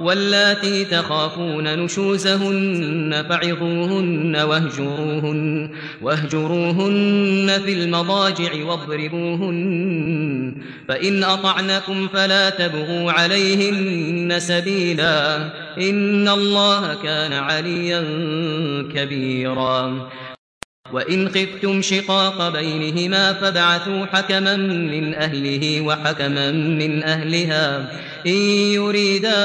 واللاتي تخافون نشوزهن فعظوهن واهجروهن, واهجروهن في المضاجع واضربوهن فإن أطعنكم فلا تبغوا عليهن سبيلا إن الله كان عليا كبيرا وإن خفتم شقاق بينهما فابعثوا حكما من أهله وحكما من أهلها. إن يريدا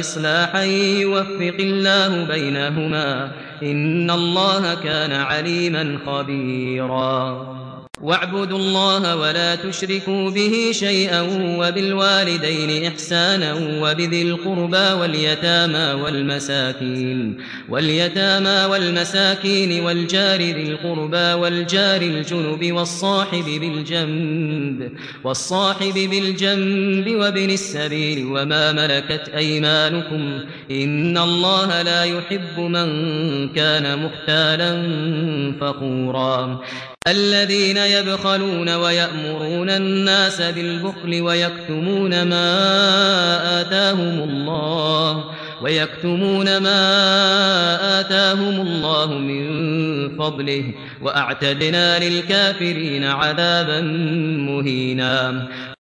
إصلاحا يوفق الله بينهما. إن الله كان عليما خبيرا. واعبدوا الله ولا تشركوا به شيئا وبالوالدين إحسانا وبذي القربى واليتامى والمساكين واليتامى والمساكين والجار ذي القربى والجار الجنب والصاحب بالجنب والصاحب بالجنب وابن السبيل وما ملكت أيمانكم إن الله لا يحب من كان مختالا فخورا. الذين يبخلون ويأمرون الناس بالبخل ويكتمون ما آتاهم الله ويكتمون ما آتاهم الله من فضله وأعتدنا للكافرين عذابا مهينا